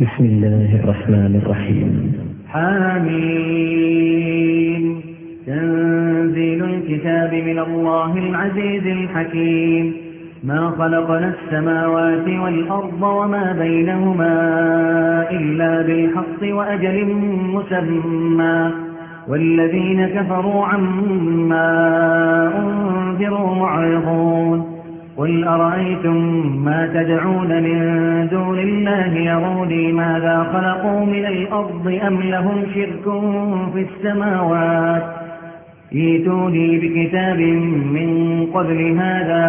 بسم الله الرحمن الرحيم. حامين تنزيل الكتاب من الله العزيز الحكيم. ما خلقنا السماوات والأرض وما بينهما إلا بالحق وأجل مسمى. والذين كفروا عما أنذروا معرضون. قل أرأيتم ما تدعون من دون الله يروني ماذا خلقوا من الأرض أم لهم شرك في السماوات ايتوني بكتاب من قبل هذا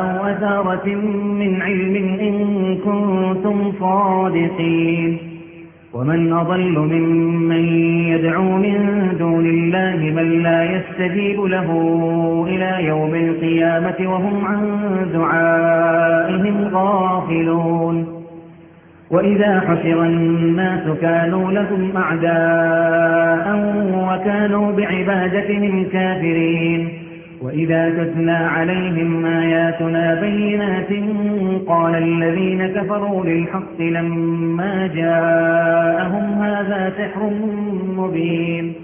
أو أثارة من علم إن كنتم صادقين ومن أضل ممن يدعو من الله من لا يستجيب له إلى يوم القيامة وهم عن دعائهم غافلون. وإذا حشر الناس كانوا لهم أعداء وكانوا بعبادتهم كافرين وإذا تتلى عليهم آياتنا بينات قال الذين كفروا للحق لما جاءهم هذا سحر مبين.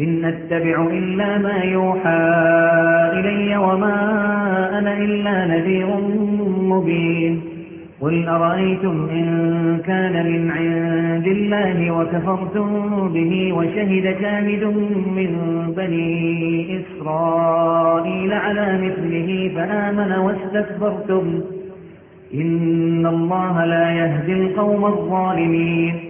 إن أتبع إلا ما يوحى إلي وما أنا إلا نذير مبين. قل أرأيتم إن كان من عند الله وكفرتم به وشهد شاهد من بني إسرائيل على مثله فآمن واستكبرتم. إن الله لا يهدي القوم الظالمين.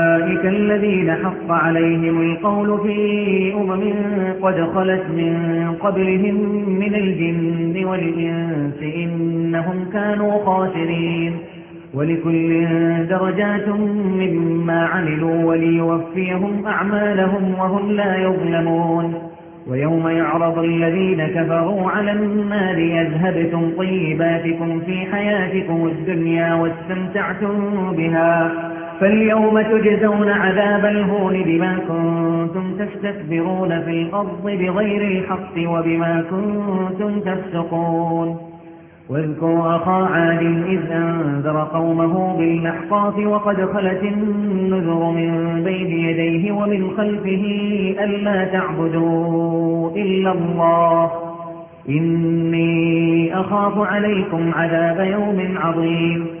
الذين حق عليهم القول في أمم قد خلت من قبلهم من الجن والإنس إنهم كانوا خاسرين. ولكل درجات مما عملوا وليوفيهم أعمالهم وهم لا يظلمون. ويوم يعرض الذين كفروا على النار يذهبتم طيباتكم في حياتكم الدنيا واستمتعتم بها. فاليوم تجزون عذاب الهون بما كنتم تستكبرون في الأرض بغير الحق وبما كنتم تفسقون. واذكر أخا عاد إذ أنذر قومه بالنحقاف وقد خلت النذر من بين يديه ومن خلفه ألا تعبدوا إلا الله. إني أخاف عليكم عذاب يوم عظيم.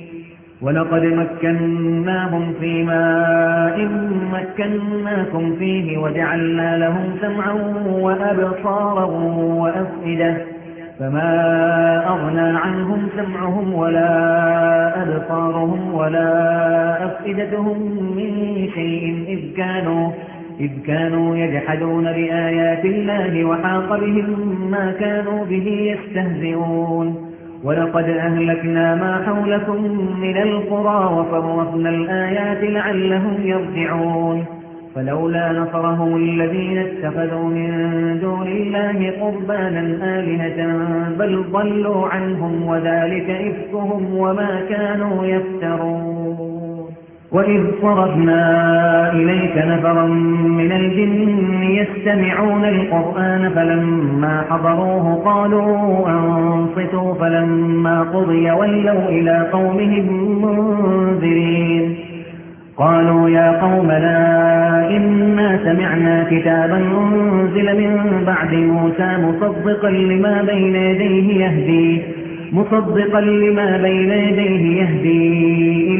ولقد مكناهم في ماء مكناكم فيه وجعلنا لهم سمعا وأبصارا وأفئدة فما أغنى عنهم سمعهم ولا أبصارهم ولا أفئدتهم من شيء إذ كانوا, إذ كانوا يجحدون بآيات الله وحاق بهم ما كانوا به يستهزئون ولقد أهلكنا ما حولكم من القرى وفرفنا الآيات لعلهم يرجعون. فلولا نصرهم الذين اتخذوا من دون الله قربانا آلهة بل ضلوا عنهم وذلك إفكهم وما كانوا يفترون. وإذ صرفنا إليك نفرا من الجن يستمعون القرآن فلما حضروه قالوا أنصتوا فلما قضي ولوا إلى قومهم منذرين قالوا يا قومنا إنا سمعنا كتابا أنزل من بعد موسى مصدقا لما بين يديه يهدي مصدقا لما بين يديه يهدي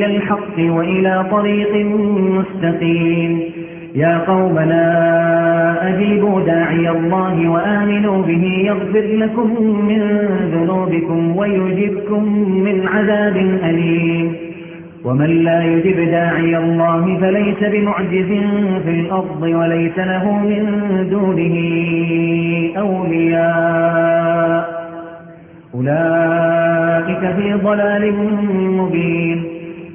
إلى الحق وإلى طريق مستقيم. يا قومنا أجيبوا داعي الله وآمنوا به يغفر لكم من ذنوبكم ويجبكم من عذاب أليم. ومن لا يجب داعي الله فليس بمعجز في الأرض وليس له من دونه أولياء. أولئك في ضلال مبين.